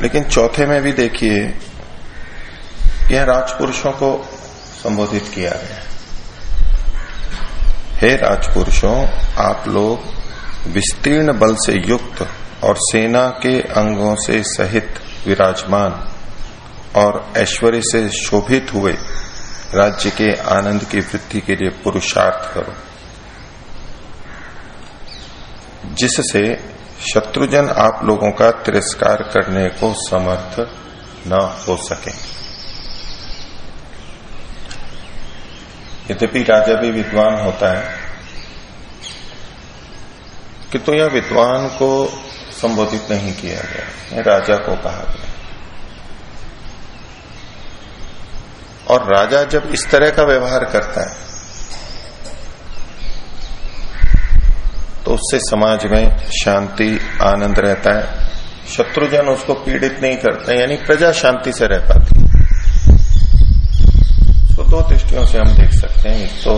लेकिन चौथे में भी देखिए, यह राजपुरुषों को संबोधित किया गया। हे राजपुरुषों, आप लोग विस्तीर्ण बल से युक्त और सेना के अंगों से सहित विराजमान और ऐश्वर्य से शोभित हुए राज्य के आनंद की वृद्धि के लिए पुरुषार्थ करो। जिससे शत्रुजन आप लोगों का तिरस्कार करने को समर्थ न हो सके। यद्यपि राजा भी विद्वान होता है कि तो यह विद्वान को संबोधित नहीं किया गया राजा को कहा गया। और राजा जब इस तरह का व्यवहार करता है तो उससे समाज में शांति, आनंद रहता है। शत्रुजन उसको पीड़ित नहीं करते, यानी प्रजा शांति से रह पाती तो दो दृष्टियों से हम देख सकते हैं, एक तो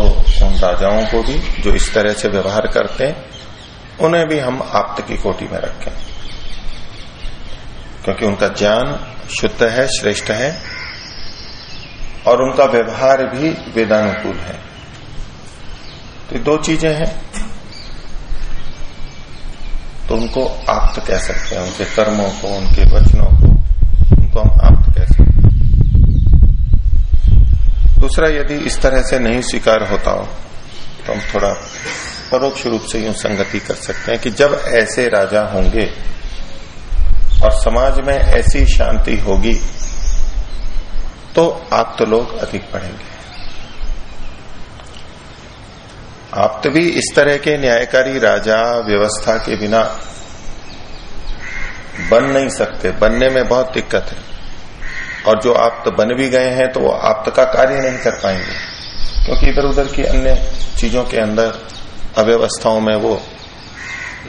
उन राजाओं को भी, जो इस तरह से व्यवहार करते हैं, उन्हें भी हम आप्त की कोटि में रखें। क्योंकि उनका ज्ञान शुद्ध है, श्रेष्ठ है, और उनका व्यवहार भी वेदानुकूल है। तो दो चीज़ें हैं। तो उनको आप्त कह सकते हैं, उनके कर्मों को, उनके वचनों को, उनको हम आप्त कह सकते हैं। दूसरा, यदि इस तरह से नहीं स्वीकार होता हो तो हम थोड़ा परोक्ष रूप से यूँ संगति कर सकते हैं कि जब ऐसे राजा होंगे और समाज में ऐसी शांति होगी तो आप तो लोग अधिक पढ़ेंगे आप तो भी इस तरह के न्यायकारी राजा व्यवस्था के बिना बन नहीं सकते। बनने में बहुत दिक्कत है। और जो आप तो बन भी गए हैं तो वो आप का कार्य नहीं कर पाएँगे। क्योंकि इधर उधर की अन्य चीज़ों के अंदर अव्यवस्थाओं में वो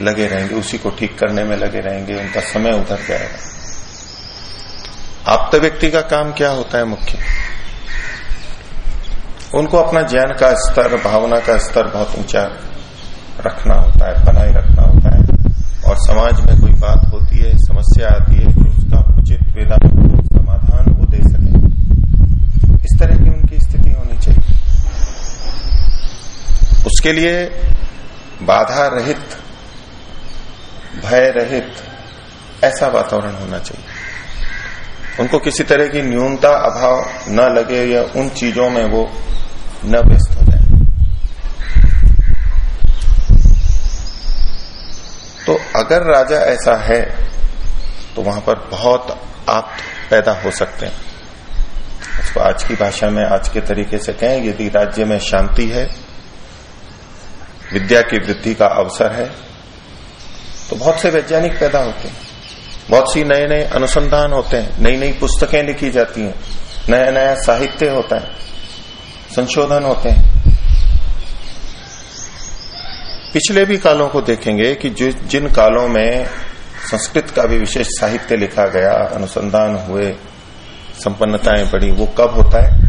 लगे रहेंगे, उसी को ठीक करने में लगे रहेंगे, उनका समय उधर जाएगा। आप व्यक्ति का काम क्या होता है मुख्य? उनको अपना ज्ञान का स्तर, भावना का स्तर बहुत ऊँचा रखना होता है, बनाए रखना होता है। और समाज में कोई बात होती है, समस्या आती है तो उसका उचित वेदांत, समाधान वो दे सके। इस तरह की उनकी स्थिति होनी चाहिए। उसके लिए बाधा रहित, भय रहित, ऐसा वातावरण होना चाहिए। उनको किसी तरह की न्यूनता, अभाव न लगे या उन चीज़ों में वो न व्यस्त हो जाए तो अगर राजा ऐसा है तो वहाँ पर बहुत आप पैदा हो सकते हैं। उसको आज की भाषा में आज के तरीके से कहें, यदि राज्य में शांति है, विद्या की वृद्धि का अवसर है तो बहुत से वैज्ञानिक पैदा होते हैं। बहुत सी नए नए अनुसंधान होते हैं नई नई पुस्तकें लिखी जाती हैं नया नया साहित्य होता है। संशोधन होते हैं। पिछले भी कालों को देखेंगे कि जिन कालों में संस्कृत का भी विशेष साहित्य लिखा गया, अनुसंधान हुए, संपन्नताएँ बढ़ी, वो कब होता है?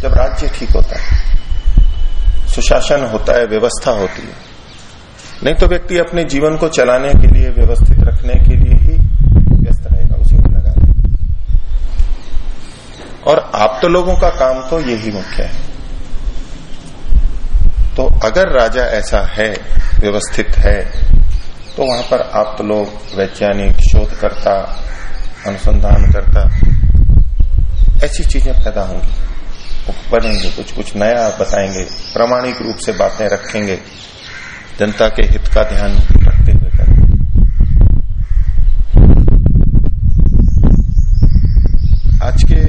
जब राज्य ठीक होता है। सुशासन होता है, व्यवस्था होती है। नहीं तो व्यक्ति अपने जीवन को चलाने के लिए, व्यवस्थित रखने के लिए ही व्यस्त रहेगा उसी में लगा रहेगा और आप तो लोगों का काम तो यही मुख्य है। तो अगर राजा ऐसा है, व्यवस्थित है तो वहाँ पर आप तो लोग वैज्ञानिक, शोधकर्ता, अनुसंधान करता, ऐसी चीज़ें पैदा होंगी। बनेंगे कुछ कुछ नया बताएँगे, प्रामाणिक रूप से बातें रखेंगे, जनता के हित का ध्यान रखते हुए करेंगे आज के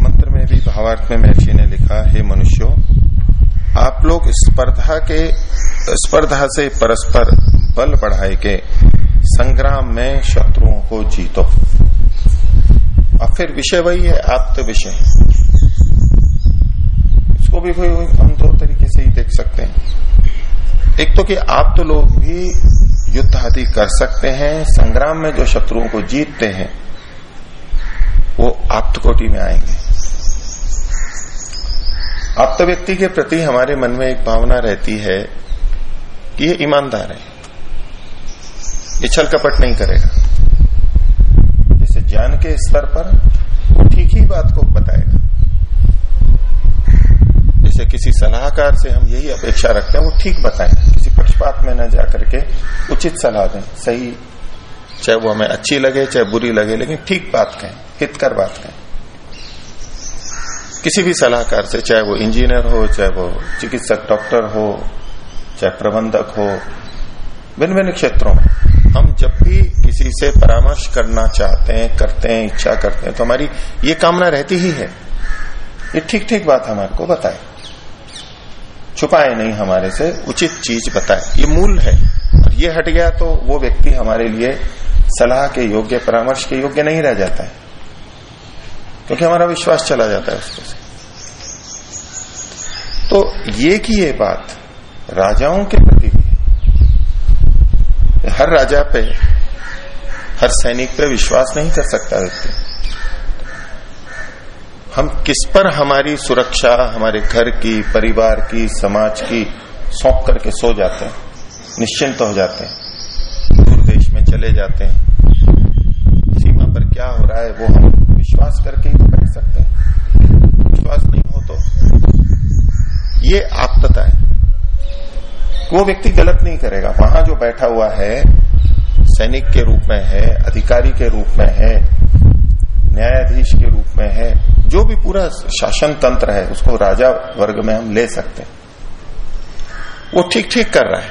मंत्र में भी भावार्थ में महर्षि ने लिखा, हे मनुष्यों, आप लोग स्पर्धा के, स्पर्धा से परस्पर बल बढ़ाए के संग्राम में शत्रुओं को जीतो। और फिर विषय वही है आप्त विषय इसको भी हम दो तरीके से ही देख सकते हैं। एक तो कि आप तो लोग भी युद्ध आदि कर सकते हैं, संग्राम में जो शत्रुओं को जीतते हैं, वो आप्त कोटि में आएँगे। आप तो व्यक्ति के प्रति हमारे मन में एक भावना रहती है कि ये ईमानदार है। ये छल कपट नहीं करेगा। के स्तर पर ठीक ही बात को बताएगा। जैसे किसी सलाहकार से हम यही अपेक्षा रखते हैं, वो ठीक बताएँ किसी पक्षपात में न जाकर के उचित सलाह दें। सही, चाहे वो हमें अच्छी लगे, चाहे बुरी लगे, लेकिन ठीक बात कहें, हितकर बात कहें। किसी भी सलाहकार से, चाहे वो इंजीनियर हो, चाहे वो चिकित्सक, डॉक्टर हो, चाहे प्रबंधक हो भिन्न भिन्न क्षेत्रों में, हम जब भी किसी से परामर्श करना चाहते हैं, करते हैं, इच्छा करते हैं तो हमारी ये कामना रहती ही है। ये ठीक ठीक बात हमारे को बताए। छुपाए नहीं हमारे से, उचित चीज़ बताए। ये मूल है। और ये हट गया तो वो व्यक्ति हमारे लिए सलाह के योग्य, परामर्श के योग्य नहीं रह जाता है। क्योंकि हमारा विश्वास चला जाता है उसको से। तो ये की ये बात राजाओं के प्रति हर राजा पे, हर सैनिक पे विश्वास नहीं कर सकता व्यक्ति। हम किस पर हमारी सुरक्षा, हमारे घर की, परिवार की, समाज की सौंप करके सो जाते हैं? निश्चिंत तो हो जाते हैं। दूर देश में चले जाते हैं। सीमा पर क्या हो रहा है वो हम विश्वास करके ही कर सकते हैं। विश्वास नहीं हो तो ये आपता है। वो व्यक्ति गलत नहीं करेगा। वहाँ जो बैठा हुआ है, सैनिक के रूप में है, अधिकारी के रूप में है, न्यायाधीश के रूप में है, जो भी पूरा शासन तंत्र है, उसको राजा वर्ग में हम ले सकते हैं। वो ठीक ठीक कर रहा है।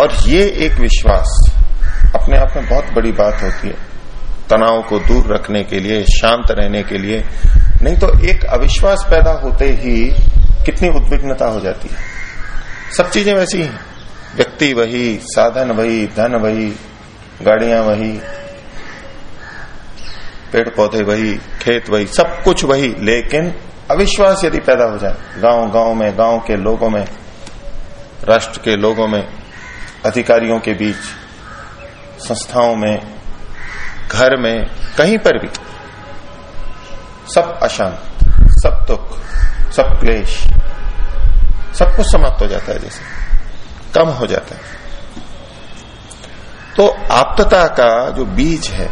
और ये एक विश्वास अपने आप में बहुत बड़ी बात होती है। तनाव को दूर रखने के लिए, शांत रहने के लिए। नहीं तो एक अविश्वास पैदा होते ही कितनी उद्विग्नता हो जाती है। सब चीज़ें वैसी हैं। व्यक्ति वही, साधन वही, धन वही, गाड़ियाँ वही पेड़ पौधे वही, खेत वही, सब कुछ वही। लेकिन अविश्वास यदि पैदा हो जाए गाँव गाँव में, गाँव के लोगों में, राष्ट्र के लोगों में, अधिकारियों के बीच, संस्थाओं में घर में, कहीं पर भी। सब अशांत, सब दुख, सब क्लेश, सब कुछ समाप्त हो जाता है जैसे। कम हो जाता है। तो आपतता का जो बीज है,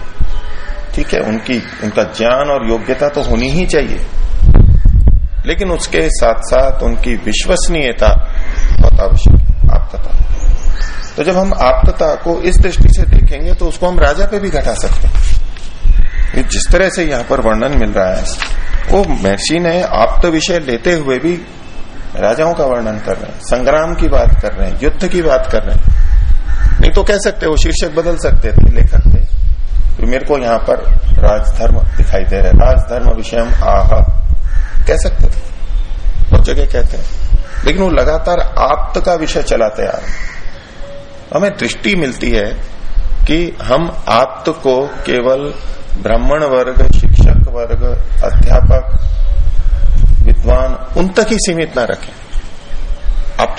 ठीक है, उनकी, उनका ज्ञान और योग्यता तो होनी ही चाहिए। लेकिन उसके साथ साथ उनकी विश्वसनीयता बहुत आवश्यक आपतता। तो जब हम आपतता को इस दृष्टि से देखेंगे तो उसको हम राजा पे भी घटा सकते हैं। जिस तरह से यहाँ पर वर्णन मिल रहा है, वो महर्षि ने आप्त विषय लेते हुए भी राजाओं का वर्णन कर रहे हैं, संग्राम की बात कर रहे हैं, युद्ध की बात कर रहे हैं। नहीं तो कह सकते वो शीर्षक बदल सकते थे लेखक थे तो मेरे को यहाँ पर राजधर्म दिखाई दे रहा है। राजधर्म विषय आह कह सकते थे। बहुत जगह कहते हैं। लेकिन वो लगातार आप्त का विषय चलाते आ रहे हमें दृष्टि मिलती है कि हम आप्त को केवल ब्राह्मण वर्ग, शिक्षक वर्ग, अध्यापक, विद्वान, उन तक ही सीमित ना रखें।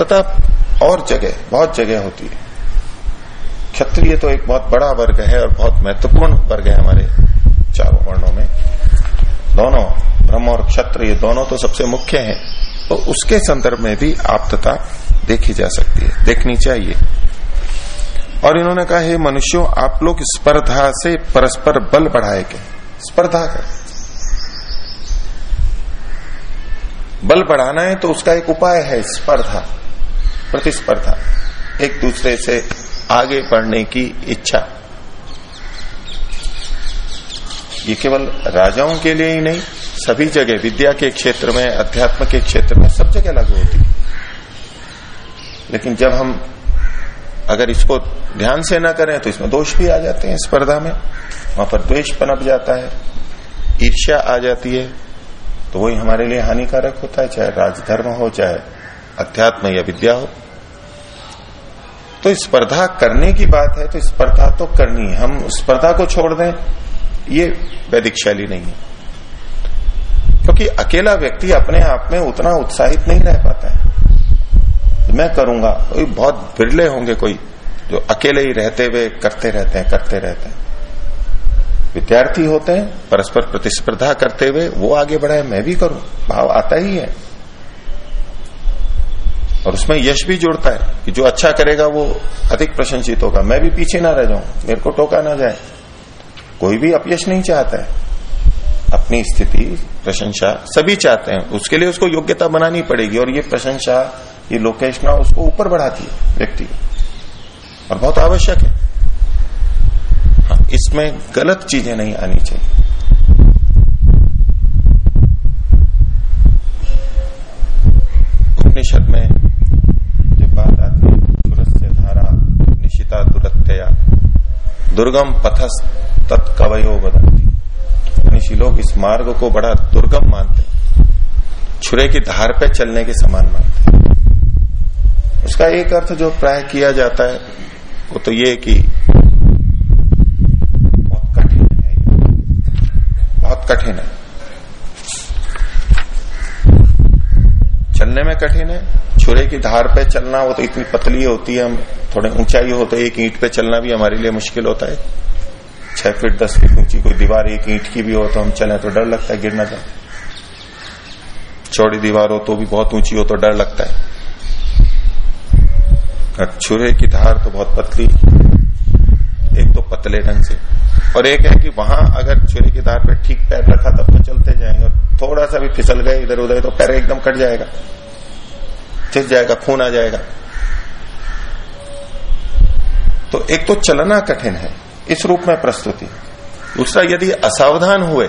तथा और जगह, बहुत जगह होती है। क्षत्रिय तो एक बहुत बड़ा वर्ग है और बहुत महत्वपूर्ण वर्ग है हमारे चारों वर्णों में। दोनों, ब्रह्म और क्षत्र ये दोनों तो सबसे मुख्य हैं। तो उसके संदर्भ में भी आपतता देखी जा सकती है। देखनी चाहिए। और इन्होंने कहा, हे मनुष्यों, आप लोग स्पर्धा से परस्पर बल बढ़ाए के स्पर्धा कर बल बढ़ाना है तो उसका एक उपाय है, स्पर्धा, प्रतिस्पर्धा, एक दूसरे से आगे बढ़ने की इच्छा। ये केवल राजाओं के लिए ही नहीं, सभी जगह, विद्या के क्षेत्र में, अध्यात्म के क्षेत्र में सब जगह लागू होती है। लेकिन जब हम अगर इसको ध्यान से ना करें तो इसमें दोष भी आ जाते हैं स्पर्धा में। वहाँ पर द्वेष पनप जाता है, ईर्ष्या आ जाती है तो वही हमारे लिए हानिकारक होता है, चाहे राजधर्म हो, चाहे अध्यात्म या विद्या हो। तो स्पर्धा करने की बात है तो स्पर्धा तो करनी है। हम स्पर्धा को छोड़ दें, ये वैदिक शैली नहीं है। क्योंकि अकेला व्यक्ति अपने आप में उतना उत्साहित नहीं रह पाता है। मैं करूँगा। कोई बहुत बिरले होंगे कोई, जो अकेले ही रहते हुए करते रहते हैं, करते रहते हैं। विद्यार्थी होते हैं, परस्पर प्रतिस्पर्धा करते हुए, वो आगे बढ़ाए, मैं भी करूँ। भाव आता ही है। और उसमें यश भी जुड़ता है, कि जो अच्छा करेगा, वो अधिक प्रशंसित होगा। मैं भी पीछे ना रह जाऊँ, मेरे को टोका ना जाए। कोई भी अपयश नहीं चाहता है। अपनी स्थिति, प्रशंसा, सभी चाहते हैं। उसके लिए उसको योग्यता बनानी पड़ेगी, और ये प्रशंसा ये लोकेशना उसको ऊपर बढ़ाती है व्यक्ति। और बहुत आवश्यक है। हाँ इसमें गलत चीज़ें नहीं आनी चाहिए। उपनिषद में जो बात आती है से धारा, निशिता दुरत्या दुर्गम पथस तत्कवयो बदंती मनीषी लोग इस मार्ग को बड़ा दुर्गम मानते छुरे की धार पे चलने के समान मानते उसका एक अर्थ जो प्राय किया जाता है, वो तो ये कि बहुत कठिन है बहुत कठिन है। चलने में कठिन है, छुरे की धार पे चलना वो तो इतनी पतली होती है, हम थोड़े ऊंचाई हो तो एक ईंट पे चलना भी हमारे लिए मुश्किल होता है। छह फीट, दस फीट ऊँची कोई दीवार एक ईंट की भी हो तो हम चले तो डर लगता है, गिरना जाए। चौड़ी दीवार हो तो भी बहुत ऊँची हो तो डर लगता है। छुरे की धार तो बहुत पतली एक तो पतले ढंग से। और एक है कि वहाँ अगर छुरे की धार पे ठीक पैर रखा तब तो चलते जाएँगे और थोड़ा सा भी फिसल गए इधर उधर तो पैर एकदम कट जाएगा। चिस जाएगा, खून आ जाएगा। तो एक तो चलना कठिन है, इस रूप में प्रस्तुति। दूसरा, यदि असावधान हुए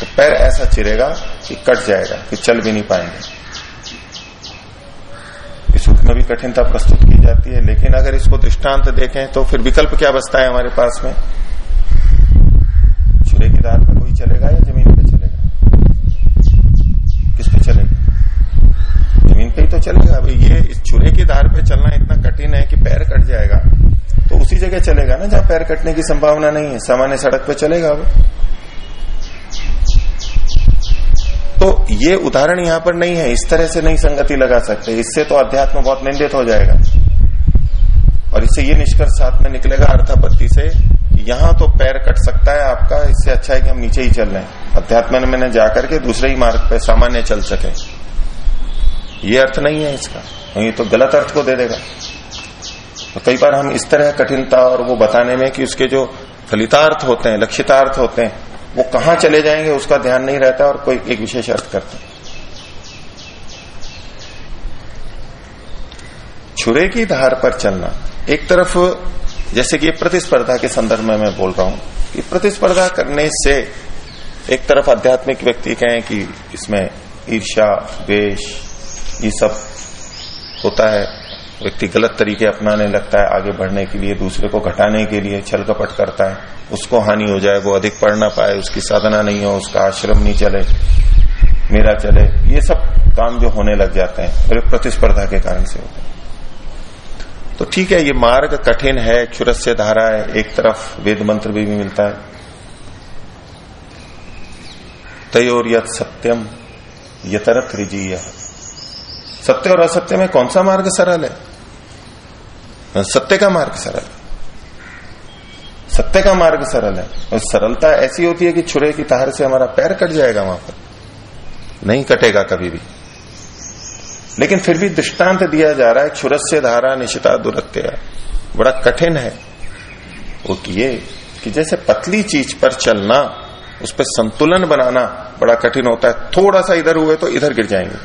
तो पैर ऐसा चिरेगा कि कट जाएगा, कि चल भी नहीं पाएँगे। में भी कठिनता प्रस्तुत की जाती है, लेकिन अगर इसको दृष्टांत देखें तो फिर विकल्प क्या बचता है हमारे पास में? छुरे की धार पर कोई चलेगा या ज़मीन पे चलेगा? किस पे चलेगा? ज़मीन पे ही तो चलेगा। भाई, ये छुरे की धार पे चलना इतना कठिन है कि पैर कट जाएगा। तो उसी जगह चलेगा ना जहाँ पैर कटने की संभावना नहीं है। सामान्य सड़क पे चलेगा वो। तो ये उदाहरण यहाँ पर नहीं है। इस तरह से नहीं संगति लगा सकते। इससे तो अध्यात्म बहुत निंदित हो जाएगा। और इससे ये निष्कर्ष साथ में निकलेगा अर्थापत्ति से यहाँ तो पैर कट सकता है आपका। इससे अच्छा है कि हम नीचे ही चल रहे अध्यात्म में मैंने जाकर के दूसरे ही मार्ग पर सामान्य चल सके। ये अर्थ नहीं है इसका। ये तो गलत अर्थ को दे देगा। तो कई बार हम इस तरह कठिनता और वो बताने में कि उसके जो फलितार्थ होते हैं, लक्षितार्थ होते हैं वो कहाँ चले जाएँगे उसका ध्यान नहीं रहता और कोई एक विशेष अर्थ करते हैं। छुरे की धार पर चलना। एक तरफ़, जैसे कि प्रतिस्पर्धा के संदर्भ में मैं बोल रहा हूँ, कि प्रतिस्पर्धा करने से एक तरफ़ आध्यात्मिक व्यक्ति कहें कि इसमें ईर्षा द्वेश ये सब होता है। व्यक्ति गलत तरीके अपनाने लगता है आगे बढ़ने के लिए दूसरे को घटाने के लिए छल कपट करता है उसको हानि हो जाए वो अधिक पढ़ ना पाए उसकी साधना नहीं हो उसका आश्रम नहीं चले मेरा चले ये सब काम जो होने लग जाते हैं प्रतिस्पर्धा के कारण से होते हैं। तो ठीक है ये मार्ग कठिन है क्षुरस्य धारा है एक तरफ़ वेद मंत्र भी, भी मिलता है। तयोर यत सत्यम यतरत रिजीय। सत्य और असत्य में कौन सा मार्ग सरल है? सत्य का मार्ग सरल। है सत्य का मार्ग सरल है। और सरलता ऐसी होती है कि छुरे की तार से हमारा पैर कट जाएगा वहाँ पर। नहीं कटेगा कभी भी। लेकिन फिर भी दृष्टांत दिया जा रहा है, छुरस्य धारा निशिता दुरत्या। बड़ा कठिन है। वो किए कि जैसे पतली चीज़ पर चलना, उस पर संतुलन बनाना बड़ा कठिन होता है। थोड़ा सा इधर हुए तो इधर गिर जाएँगे।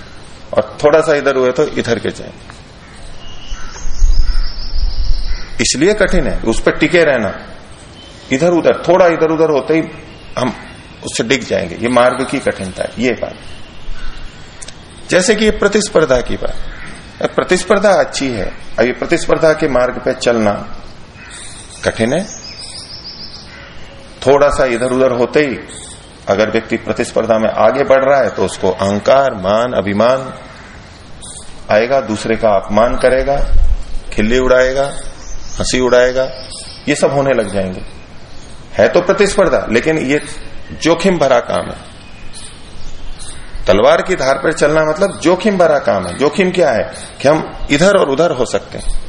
और थोड़ा सा इधर हुए तो इधर गिर जाएँगे। इसलिए कठिन है, उस पर टिके रहना। इधर उधर, थोड़ा इधर उधर होते ही हम उससे डिग जाएँगे। ये मार्ग की कठिनता है, ये बात। जैसे कि प्रतिस्पर्धा की बात। प्रतिस्पर्धा अच्छी है, अब ये प्रतिस्पर्धा के मार्ग पे चलना कठिन है। थोड़ा सा इधर उधर होते ही अगर व्यक्ति प्रतिस्पर्धा में आगे बढ़ रहा है तो उसको अहंकार, मान, अभिमान आएगा, दूसरे का अपमान करेगा, खिल्ली उड़ाएगा। हँसी उड़ाएगा, ये सब होने लग जाएँगे। है तो प्रतिस्पर्धा, लेकिन ये जोखिम भरा काम है। तलवार की धार पर चलना मतलब जोखिम भरा काम है। जोखिम क्या है? कि हम इधर और उधर हो सकते हैं।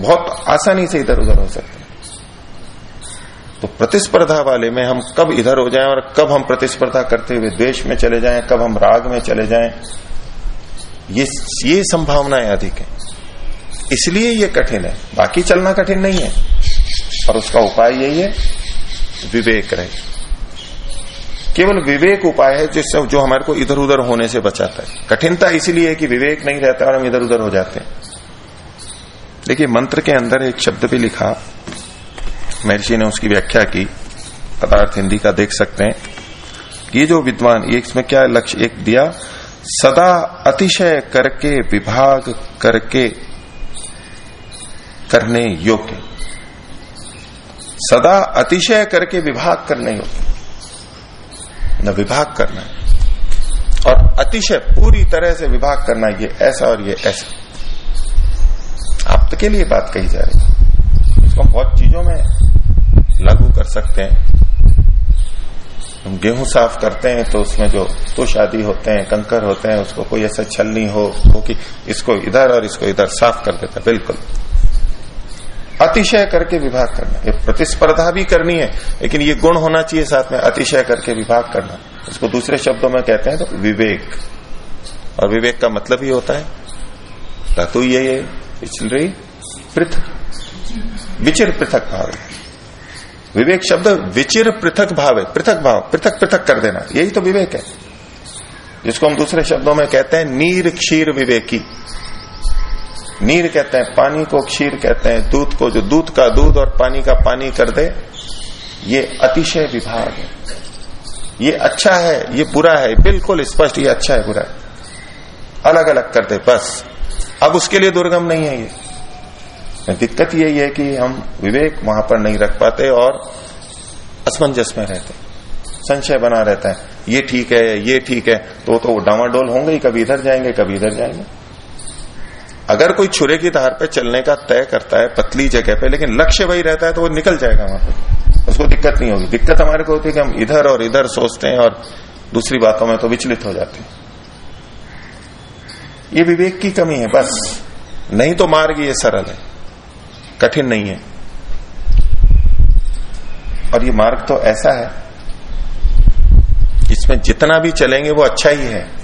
बहुत आसानी से इधर उधर हो सकते हैं। तो प्रतिस्पर्धा वाले में हम कब इधर हो जाएँ और कब हम प्रतिस्पर्धा करते हुए देश में चले जाएँ, कब हम राग में चले जाएँ, ये ये संभावनाएँ अधिक है। इसलिए ये कठिन है। बाकी चलना कठिन नहीं है। और उसका उपाय यही है, विवेक रहे। केवल विवेक उपाय है जिससे जो हमारे को इधर उधर होने से बचाता है। कठिनता इसीलिए है कि विवेक नहीं रहता और हम इधर उधर हो जाते हैं। देखिए, मंत्र के अंदर एक शब्द भी लिखा। महर्षि ने उसकी व्याख्या की। पदार्थ हिंदी का देख सकते हैं। ये जो विद्वान, ये इसमें क्या लक्ष्य एक दिया? सदा अतिशय करके, विभाग करके करने योग्य। सदा अतिशय करके विभाग करने योग्य। न विभाग करना। और अतिशय पूरी तरह से विभाग करना ये ऐसा और ये ऐसा। आप तो के लिए बात कही जा रही है। इसको बहुत चीज़ों में लागू कर सकते हैं। हम गेहूँ साफ़ करते हैं तो उसमें जो तो शादी होते हैं, कंकर होते हैं, उसको कोई ऐसा छल नहीं हो वो कि इसको इधर और इसको इधर साफ़ कर देता बिल्कुल। अतिशय करके विभाग करना। ये प्रतिस्पर्धा भी करनी है, लेकिन ये गुण होना चाहिए साथ में, अतिशय करके विभाग करना। इसको दूसरे शब्दों में कहते हैं तो विवेक। और विवेक का मतलब ही होता है धातु ये ये चल रही, पृथक। विचिर पृथक भाव है। विवेक शब्द विचिर पृथक भाव है, पृथक भाव, पृथक पृथक कर देना। यही तो विवेक है। जिसको हम दूसरे शब्दों में कहते हैं, नीर क्षीर विवेकी। नीर कहते हैं, पानी को क्षीर कहते हैं, दूध को जो दूध का दूध और पानी का पानी कर दे, ये अतिशय विभाग है। ये अच्छा है, ये बुरा है, बिल्कुल स्पष्ट, ये अच्छा है, बुरा है। अलग अलग कर दे, बस। अब उसके लिए दुर्गम नहीं है ये। दिक्कत यही है कि हम विवेक वहाँ पर नहीं रख पाते और असमंजस में रहते संशय बना रहता है, ये ठीक है, ये ठीक है तो तो डावाडोल होंगे कभी इधर जाएँगे, कभी इधर जाएँगे। अगर कोई छुरे की धार पे चलने का तय करता है, पतली जगह पे, लेकिन लक्ष्य वही रहता है तो वो निकल जाएगा वहाँ पे। उसको दिक्कत नहीं होगी। दिक्कत हमारे को होती है कि हम इधर और इधर सोचते हैं और दूसरी बातों में तो विचलित हो जाते हैं। ये विवेक की कमी है, बस। नहीं तो मार्ग ये सरल है। कठिन नहीं है। और ये मार्ग तो ऐसा है, इसमें जितना भी चलेंगे वो अच्छा ही है।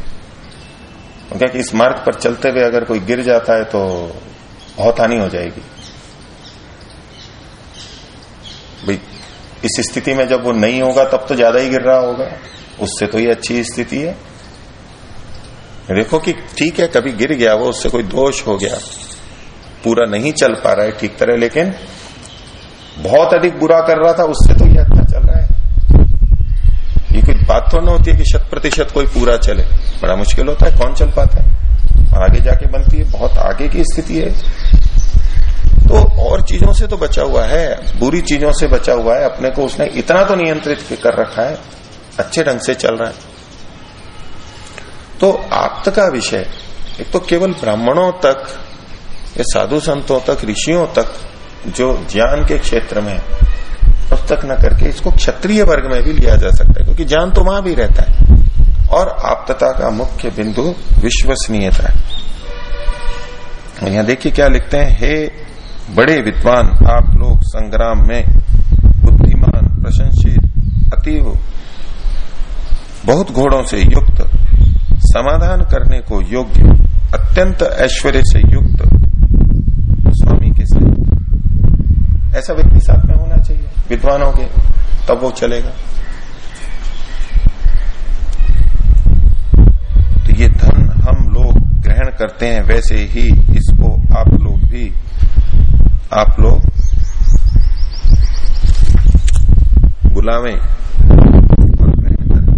क्योंकि इस मार्ग पर चलते हुए अगर कोई गिर जाता है तो बहुत हानि हो जाएगी। भाई, इस स्थिति में जब वो नहीं होगा, तब तो ज़्यादा ही गिर रहा होगा। उससे तो ये अच्छी स्थिति है। देखो कि ठीक है, कभी गिर गया, वो उससे कोई दोष हो गया। पूरा नहीं चल पा रहा है ठीक तरह, लेकिन बहुत अधिक बुरा कर रहा था, उससे तो ये अच्छा चल रहा है ये कोई बात तो ना होती है कि शत प्रतिशत कोई पूरा चले। बड़ा मुश्किल होता है, कौन चल पाता है? और आगे जाके बनती है, बहुत आगे की स्थिति है। तो और चीज़ों से तो बचा हुआ है, बुरी चीज़ों से बचा हुआ है, अपने को उसने इतना तो नियंत्रित कर रखा है, अच्छे ढंग से चल रहा है। तो आप्त का विषय, एक तो केवल ब्राह्मणों तक, या साधु संतों तक, ऋषियों तक, जो ज्ञान के क्षेत्र में तब तक न करके इसको क्षत्रिय वर्ग में भी लिया जा सकता है, क्योंकि ज्ञान तो वहाँ भी रहता है। और आपतता का मुख्य बिंदु विश्वसनीयता है। यहाँ देखिए क्या लिखते हैं, हे बड़े विद्वान, आप लोग संग्राम में बुद्धिमान, प्रशंसित, अतीव, बहुत घोड़ों से युक्त, समाधान करने को योग्य, अत्यंत ऐश्वर्य से युक्त स्वामी के साथ ऐसा व्यक्ति साथ में होना चाहिए, विद्वानों के, तब वो चलेगा। तो ये धन हम लोग ग्रहण करते हैं, वैसे ही इसको आप लोग भी, आप लोग बुलावे और ग्रहण करें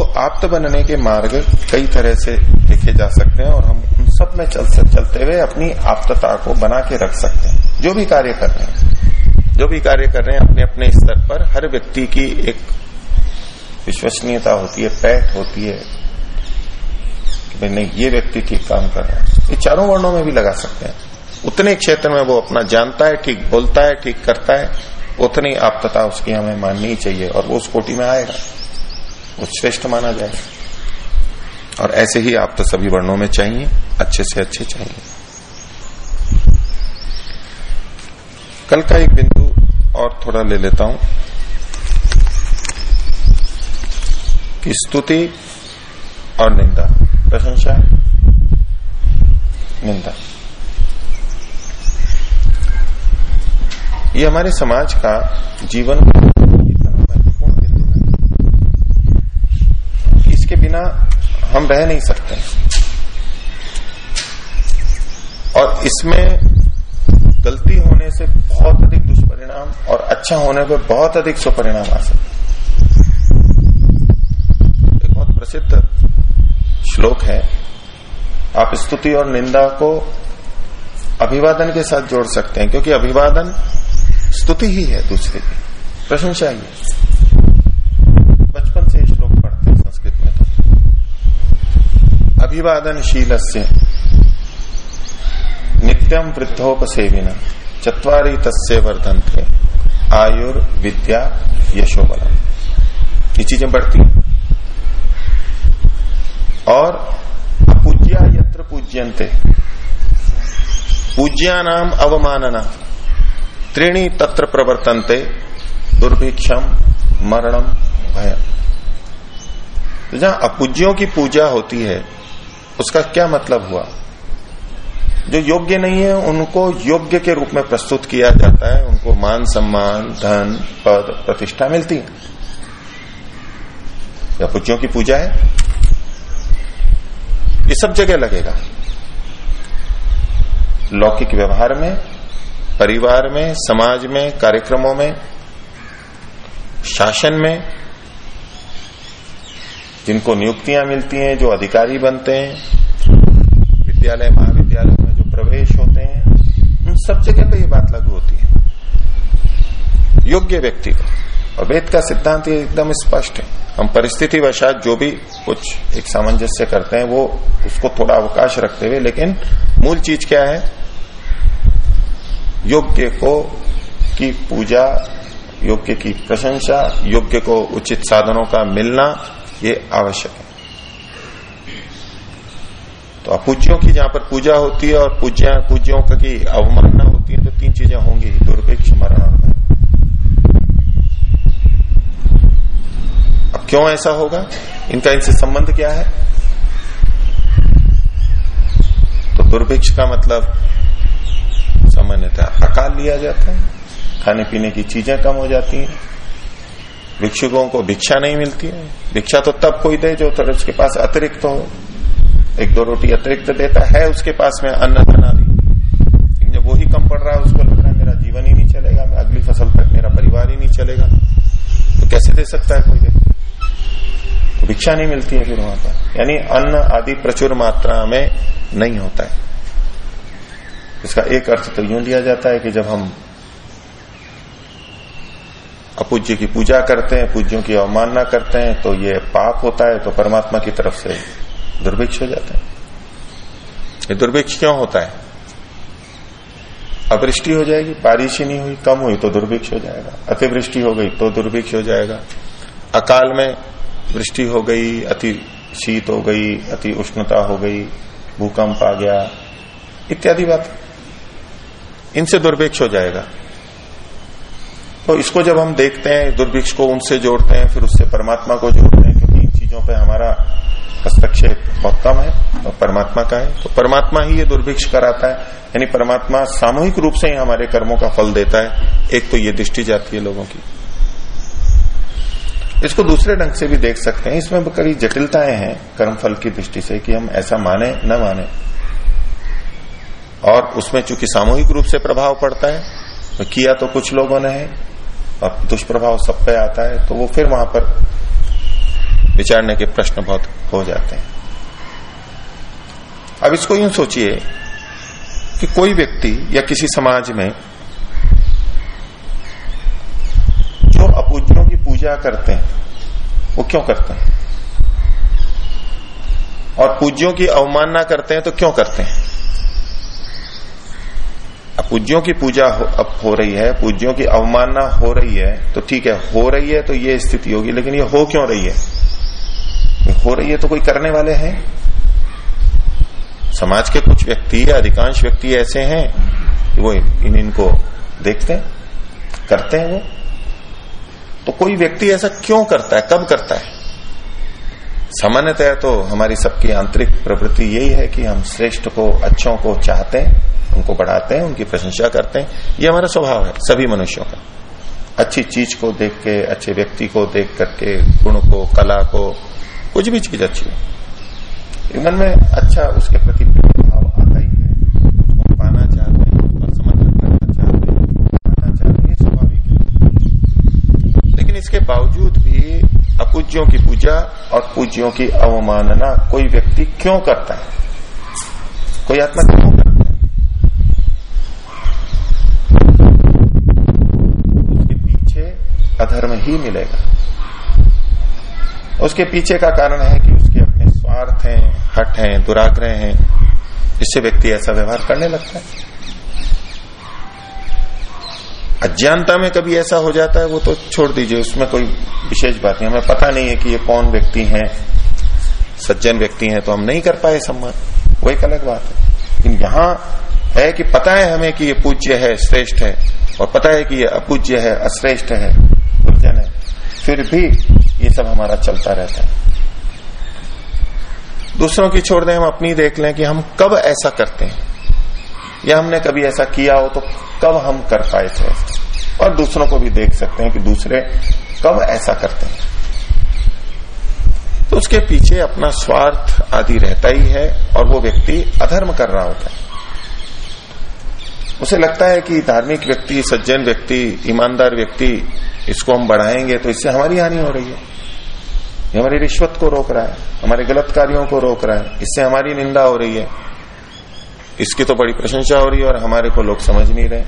तो आप्त बनने के मार्ग कई तरह से देखे जा सकते हैं और हम उन सब में चल चलते हुए अपनी आप्तता को बना के रख सकते हैं। जो भी कार्य कर रहे हैं, जो भी कार्य कर रहे हैं, अपने अपने स्तर पर हर व्यक्ति की एक विश्वसनीयता होती है, पैठ होती है कि नहीं, ये व्यक्ति ठीक काम कर रहा है। ये चारों वर्णों में भी लगा सकते हैं। उतने क्षेत्र में वो अपना जानता है, ठीक बोलता है, ठीक करता है, उतनी आप्तता उसकी हमें माननी चाहिए और वो उस कोटि में आएगा। श्रेष्ठ माना जाए। और ऐसे ही आप तो सभी वर्णों में चाहिए, अच्छे से अच्छे चाहिए। कल का एक बिंदु और थोड़ा ले लेता हूँ कि स्तुति और निंदा। प्रशंसा, निंदा। ये हमारे समाज का जीवन बिना हम रह नहीं सकते। और इसमें गलती होने से बहुत अधिक दुष्परिणाम और अच्छा होने पर बहुत अधिक सुपरिणाम आ सकते एक बहुत प्रसिद्ध श्लोक है, आप स्तुति और निंदा को अभिवादन के साथ जोड़ सकते हैं, क्योंकि अभिवादन स्तुति ही है दूसरे। की प्रशंसा ही है बचपन से श्लोक पढ़ते हैं संस्कृत में तो अभिवादनशील से नित्यम वृद्धोपसेविना। चतवारी तस्य वर्धनते। आयुर, विद्या यशोबल ये चीज़ें बढ़ती। और अपूज्या यत्र पूज्यंते पूज्या नाम अवमानना। त्रीणी तत्र प्रवर्तनते। दुर्भिक्षम, मरणम भय तो जहाँ अपूज्यों की पूजा होती है उसका क्या मतलब हुआ? जो योग्य नहीं है, उनको योग्य के रूप में प्रस्तुत किया जाता है। उनको मान सम्मान, धन, पद, प्रतिष्ठा मिलती है। या अपूज्यों की पूजा है। ये सब जगह लगेगा। लौकिक व्यवहार में, परिवार में, समाज में, कार्यक्रमों में, शासन में जिनको नियुक्तियाँ मिलती हैं, जो अधिकारी बनते हैं, विद्यालय, महाविद्यालय में जो प्रवेश होते हैं, उन सब जगह पे ये बात लागू होती है। योग्य व्यक्ति को। और वेद का सिद्धांत ये एकदम स्पष्ट है। हम परिस्थिति वशात जो भी कुछ एक सामंजस्य करते हैं, वो उसको थोड़ा अवकाश रखते हुए, लेकिन मूल चीज़ क्या है? योग्य को की पूजा, योग्य की प्रशंसा, योग्य को उचित साधनों का मिलना ये आवश्यक है। तो अपूज्यों की जहाँ पर पूजा होती है और पूज्या पूज्यों की अवमानना होती है तो तीन चीज़ें होंगी, दुर्भिक्ष, मरण। अब क्यों ऐसा होगा? इनका इनसे संबंध क्या है? तो दुर्भिक्ष का मतलब सामान्यतः अकाल लिया जाता है खाने पीने की चीज़ें कम हो जाती हैं, भिक्षुकों को भिक्षा नहीं मिलती है। भिक्षा तो तब कोई दे जो तो उसके पास अतिरिक्त हो। एक दो रोटी अतिरिक्त देता है, उसके पास में अन्न धन आदि लेकिन जब वही कम पड़ रहा है, उसको लग रहा है मेरा जीवन ही नहीं चलेगा, मैं अगली फ़सल तक, मेरा परिवार ही नहीं चलेगा। तो कैसे दे सकता है कोई दे? तो भिक्षा नहीं मिलती है फिर वहाँ पर। यानी अन्न आदि प्रचुर मात्रा में नहीं होता है। इसका एक अर्थ तो यूँ लिया जाता है कि जब हम अपूज्य की पूजा करते हैं, पूज्यों की अवमानना करते हैं तो ये पाप होता है तो परमात्मा की तरफ़ से दुर्भिक्ष हो जाते हैं। ये दुर्भिक्ष क्यों होता है? अवृष्टि हो जाएगी, बारिश ही नहीं हुई, कम हुई तो दुर्भिक्ष हो जाएगा। अतिवृष्टि हो गई तो दुर्भिक्ष हो जाएगा। अकाल में वृष्टि हो गई, अति शीत हो गई, अति उष्णता हो गई, भूकंप आ गया, इत्यादि बात। इनसे दुर्भिक्ष हो जाएगा। तो इसको जब हम देखते हैं, दुर्भिक्ष को उनसे जोड़ते हैं, फिर उससे परमात्मा को जोड़ते हैं, क्योंकि इन चीज़ों पर हमारा हस्तक्षेप बहुत कम है, और परमात्मा का है। तो परमात्मा ही ये दुर्भिक्ष कराता है, यानी परमात्मा सामूहिक रूप से ही हमारे कर्मों का फल देता है। एक तो ये दृष्टि जाती है लोगों की। इसको दूसरे ढंग से भी देख सकते हैं। इसमें कई जटिलताएँ हैं कर्म फल की दृष्टि से कि हम ऐसा माने, न माने। और उसमें चूँकि सामूहिक रूप से प्रभाव पड़ता है तो किया तो कुछ लोगों ने है। और दुष्प्रभाव सब पे आता है तो वो फिर वहाँ पर विचारने के प्रश्न बहुत हो जाते हैं। अब इसको यूँ सोचिए कि कोई व्यक्ति या किसी समाज में जो अपूज्यों की पूजा करते हैं, वो क्यों करते हैं? और पूज्यों की अवमानना करते हैं तो क्यों करते हैं? अब पूज्यों की पूजा हो, अब हो रही है पूज्यों की अवमानना हो रही है तो ठीक है हो रही है तो ये स्थिति होगी लेकिन ये हो क्यों रही है? हो रही है तो कोई करने वाले हैं? समाज के कुछ व्यक्ति या अधिकांश व्यक्ति ऐसे हैं कि वो इन इनको देखते हैं करते हैं वो? तो कोई व्यक्ति ऐसा क्यों करता है? कब करता है? सामान्यतः तो हमारी सबकी आंतरिक प्रवृत्ति यही है कि हम श्रेष्ठ को अच्छों को चाहते हैं उनको बढ़ाते हैं, उनकी प्रशंसा करते हैं। ये हमारा स्वभाव है, सभी मनुष्यों का। अच्छी चीज़ को देख के, अच्छे व्यक्ति को देख करके, गुण को, कला को, कुछ भी चीज़ अच्छी हो। मन में अच्छा उसके प्रति भाव आता ही है। उसको पाना चाहते हैं और समर्थन करना चाहते हैं चाहते हैं स्वाभाविक है। लेकिन इसके बावजूद भी अपूज्यों की पूजा और पूज्यों की अवमानना कोई व्यक्ति क्यों करता है? कोई आत्मा क्यों करता है उसके पीछे अधर्म ही मिलेगा। उसके पीछे का कारण है कि उसके अपने स्वार्थ हैं हट हैं, दुराग्रह हैं। इससे व्यक्ति ऐसा व्यवहार करने लगता है। अज्ञानता में कभी ऐसा हो जाता है, वो तो छोड़ दीजिए, उसमें कोई विशेष बात नहीं। हमें पता नहीं है कि ये कौन व्यक्ति हैं। सज्जन व्यक्ति हैं तो हम नहीं कर पाए सम्मान वो एक अलग बात है। लेकिन यहाँ है कि पता है हमें कि ये पूज्य है, श्रेष्ठ है। और पता है कि ये अपूज्य है, अश्रेष्ठ है। दुर्जन है फिर भी ये सब हमारा चलता रहता है। दूसरों की छोड़ दें, हम अपनी देख लें कि हम कब ऐसा करते हैं। या हमने कभी ऐसा किया हो तो कब हम कर पाए थे। और दूसरों को भी देख सकते हैं कि दूसरे कब ऐसा करते हैं। तो उसके पीछे अपना स्वार्थ आदि रहता ही है और वो व्यक्ति अधर्म कर रहा होता है। उसे लगता है कि धार्मिक व्यक्ति, सज्जन व्यक्ति, ईमानदार व्यक्ति इसको हम बढ़ाएँगे तो इससे हमारी हानि हो रही है। ये हमारी रिश्वत को रोक रहा है, हमारे गलत कार्यों को रोक रहा है, इससे हमारी निंदा हो रही है। इसकी तो बड़ी प्रशंसा हो रही है और हमारे को लोग समझ नहीं रहे।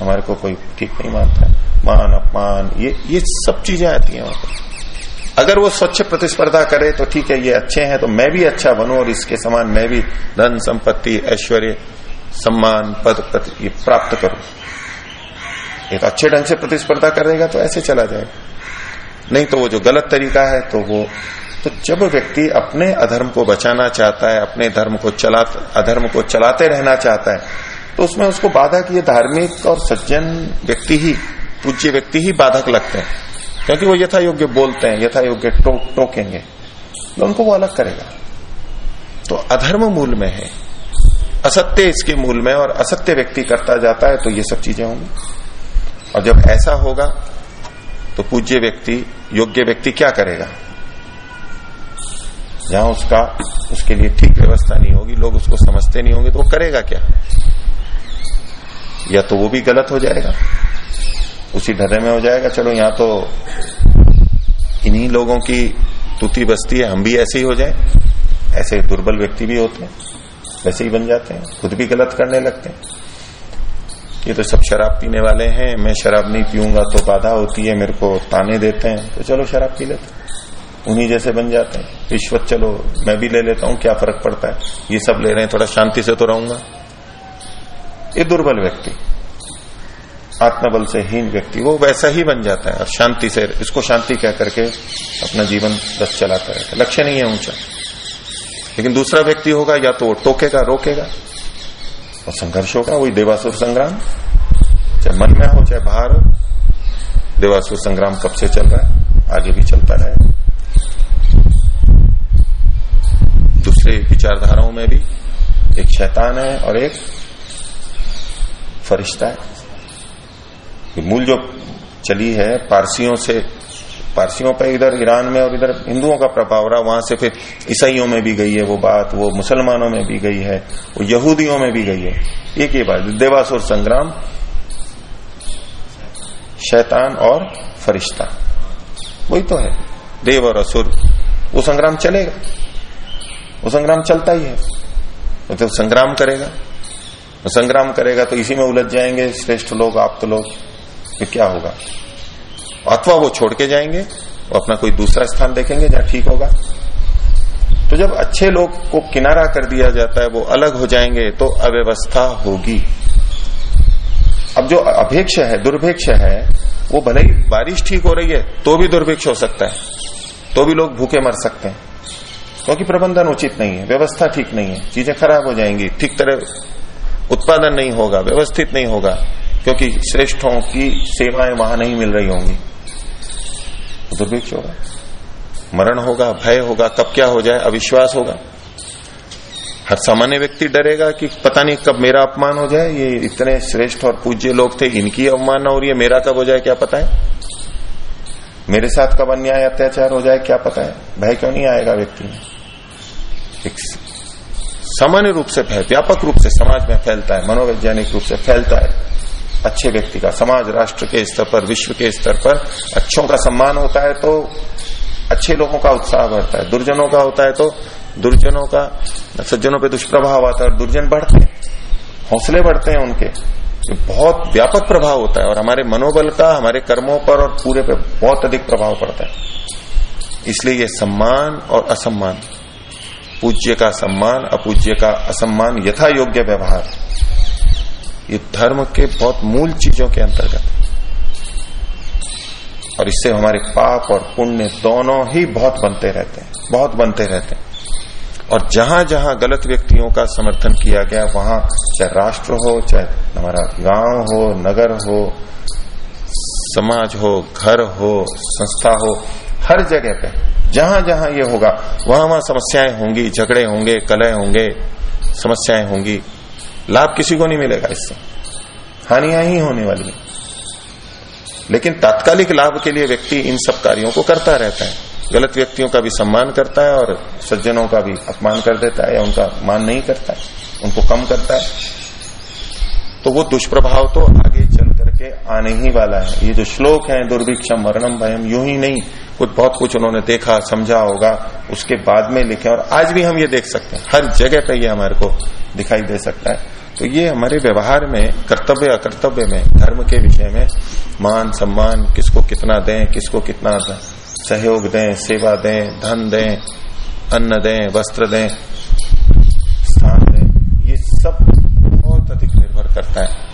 हमारे को कोई ठीक नहीं मानता। मान, अपमान, ये ये सब चीज़ें आती हैं वहाँ पर। अगर वो स्वच्छ प्रतिस्पर्धा करे तो ठीक है, ये अच्छे हैं तो मैं भी अच्छा बनू और इसके समान मैं भी धन, संपत्ति, ऐश्वर्य, सम्मान, पद प्रति प्राप्त करूँ। एक अच्छे ढंग से प्रतिस्पर्धा करेगा तो ऐसे चला जाएगा। नहीं तो वो जो गलत तरीका है तो वो तो जब व्यक्ति अपने अधर्म को बचाना चाहता है, अपने धर्म को चला अधर्म को चलाते रहना चाहता है तो उसमें उसको बाधा की धार्मिक और सज्जन व्यक्ति ही, पूज्य व्यक्ति ही बाधक लगते हैं। क्योंकि वो यथा योग्य बोलते हैं यथा योग्य टोकेंगे तो उनको वो अलग करेगा। तो अधर्म मूल में है, असत्य इसके मूल में और असत्य व्यक्ति करता जाता है तो ये सब चीज़ें होंगी। और जब ऐसा होगा तो पूज्य व्यक्ति, योग्य व्यक्ति क्या करेगा? जहाँ उसका, उसके लिए ठीक व्यवस्था नहीं होगी, लोग उसको समझते नहीं होंगे तो वो करेगा क्या? या तो वो भी गलत हो जाएगा? उसी ढर्रे में हो जाएगा, चलो यहाँ तो इन्हीं लोगों की तुती बस्ती है, हम भी ऐसे ही हो जाए। ऐसे दुर्बल व्यक्ति भी होते हैं, वैसे ही बन जाते हैं, खुद भी गलत करने लगते हैं। ये तो सब शराब पीने वाले हैं, मैं शराब नहीं पीऊँगा तो बाधा होती है, मेरे को ताने देते हैं। तो चलो शराब पी लेते उन्हीं जैसे बन जाते हैं। रिश्वत चलो, मैं भी ले लेता हूँ, क्या फ़र्क पड़ता है? ये सब ले रहे हैं, थोड़ा शांति से तो रहूँगा। ये दुर्बल व्यक्ति, आत्मबल से हीन व्यक्ति, वो वैसा ही बन जाता है। और शांति से, इसको शांति कह करके अपना जीवन बस चलाता रहता है। लक्ष्य नहीं है ऊँचा। लेकिन दूसरा व्यक्ति होगा, या तो टोकेगा, रोकेगा। और संघर्ष होगा वही देवासुर संग्राम। चाहे मन में हो, चाहे बाहर हो, देवासुर संग्राम कब से चल रहा है, आगे भी चलता रहे। दूसरे विचारधाराओं में भी एक शैतान है और एक फरिश्ता है। मूल जो चली है, पारसियों से पारसियों पर इधर ईरान में और इधर हिंदुओं का प्रभाव रहा, वहाँ से फिर ईसाइयों में भी गई है वो बात, वो मुसलमानों में भी गई है, वो यहूदियों में भी गई है। एक ही बात देवासुर संग्राम, शैतान और फरिश्ता। वही तो है, देव और असुर। वो संग्राम चलेगा, वो संग्राम चलता ही है। वो तो संग्राम करेगा संग्राम करेगा तो इसी में उलझ जाएँगे, श्रेष्ठ लोग आप तो लोग, फिर क्या होगा? अथवा वो छोड़ के जाएँगे और अपना कोई दूसरा स्थान देखेंगे जहाँ ठीक होगा। तो जब अच्छे लोग को किनारा कर दिया जाता है, वो अलग हो जाएँगे तो अव्यवस्था होगी। अब जो अभेक्ष है दुर्भिक्ष है, वो भले ही बारिश ठीक हो रही है तो भी दुर्भिक्ष हो सकता है तो भी लोग भूखे मर सकते हैं। क्योंकि प्रबंधन उचित नहीं है, व्यवस्था ठीक नहीं है, चीज़ें खराब हो जाएँगी, ठीक तरह उत्पादन नहीं होगा, व्यवस्थित नहीं होगा, क्योंकि श्रेष्ठों की सेवाएँ वहाँ नहीं मिल रही होंगी। तो दुर्भिक्ष होगा मरण होगा, भय होगा, कब क्या हो जाए, अविश्वास होगा। हर सामान्य व्यक्ति डरेगा कि पता नहीं कब मेरा अपमान हो जाए, ये इतने श्रेष्ठ और पूज्य लोग थे, इनकी अवमान हो रही है, मेरा कब हो जाए, क्या पता है? मेरे साथ कब अन्याय, अत्याचार हो जाए, क्या पता है? भय क्यों नहीं आएगा व्यक्ति में? एक सामान्य रूप से भय व्यापक रूप से समाज में फैलता है, मनोवैज्ञानिक रूप से फैलता है। अच्छे व्यक्ति का, समाज, राष्ट्र के स्तर पर, विश्व के स्तर पर अच्छों का सम्मान होता है तो अच्छे लोगों का उत्साह बढ़ता है, दुर्जनों का होता है तो दुर्जनों का, सज्जनों पे दुष्प्रभाव आता है और दुर्जन बढ़ते हैं, हौसले बढ़ते हैं उनके ये बहुत व्यापक प्रभाव होता है और हमारे मनोबल का, हमारे कर्मों पर और पूरे पे बहुत अधिक प्रभाव पड़ता है। इसलिए ये सम्मान और असम्मान, पूज्य का सम्मान, अपूज्य का असम्मान यथा योग्य व्यवहार। ये धर्म के बहुत मूल चीज़ों के अंतर्गत है। और इससे हमारे पाप और पुण्य दोनों ही बहुत बनते रहते हैं, बहुत बनते रहते हैं। और जहाँ जहाँ गलत व्यक्तियों का समर्थन किया गया, वहाँ चाहे राष्ट्र हो, चाहे हमारा गाँव हो, नगर हो, समाज हो, घर हो, संस्था हो, हर जगह पे, जहाँ जहाँ ये होगा, वहाँ वहाँ समस्याएँ होंगी, झगड़े होंगे, कलह होंगे, समस्याएँ होंगी। लाभ किसी को नहीं मिलेगा इससे। हानियाँ ही होने वाली है। लेकिन तात्कालिक लाभ के लिए व्यक्ति इन सब कार्यों को करता रहता है। गलत व्यक्तियों का भी सम्मान करता है और सज्जनों का भी अपमान कर देता है या उनका मान नहीं करता है, उनको कम करता है। तो वो दुष्प्रभाव तो आगे चल करके आने ही वाला है। ये जो श्लोक है दुर्भिक्षम मरणम भयम यूँ ही नहीं। कुछ बहुत कुछ उन्होंने देखा, समझा होगा, उसके बाद में लिखे और आज भी हम ये देख सकते हैं। हर जगह पे ये हमारे को दिखाई दे सकता है। तो ये हमारे व्यवहार में, कर्तव्य अकर्तव्य में, धर्म के विषय में, मान, सम्मान, किसको कितना दें, किसको कितना सहयोग दें, सेवा दें, धन दें, अन्न दें, वस्त्र दें, स्थान दें, ये सब बहुत अधिक निर्भर करता है।